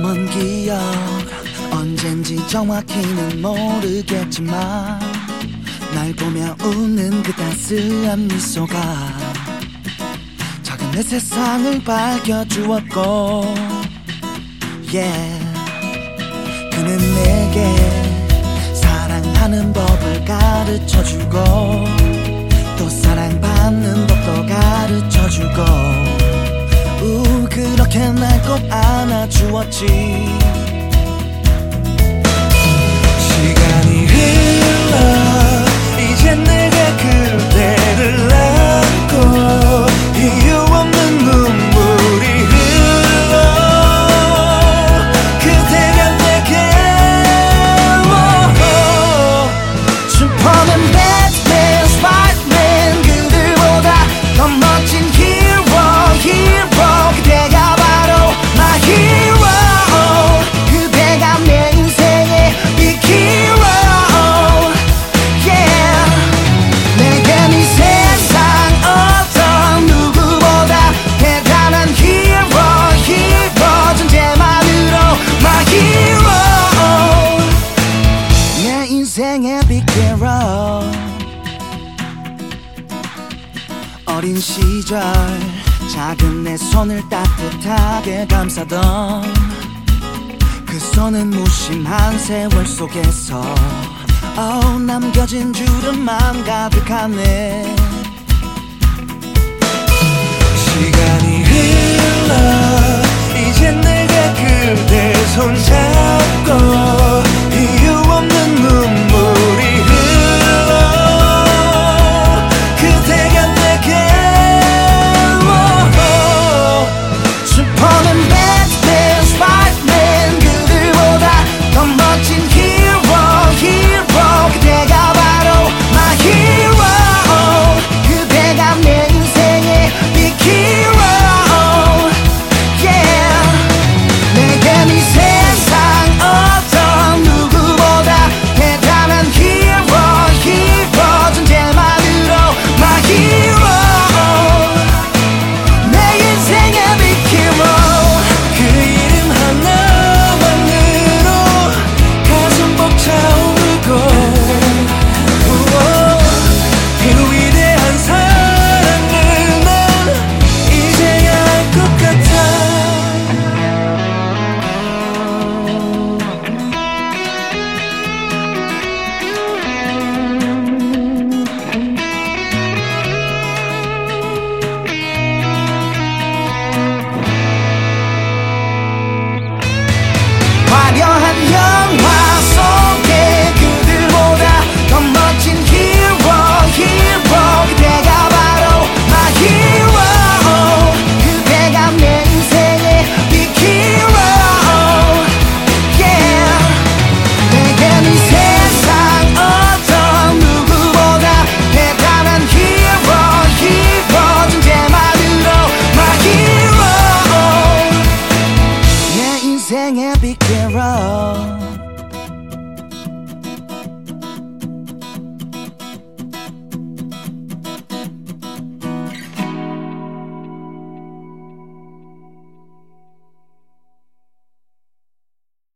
먼 기억 언젠지 정확히는 모르겠지만 날 보며 웃는 그 따스한 미소가 작은 내 세상을 밝혀주었고 yeah. 그는 내게 사랑하는 법을 가르쳐주고 또 사랑받는 법도 가르쳐주고 우 그렇게 날 꼭 안아주었지 hero 어린 시절 작은 내 손을 따뜻하게 감싸던 그 손은 무심한 세월 속에서 oh, 남겨진 주름만 가득하네. 시간이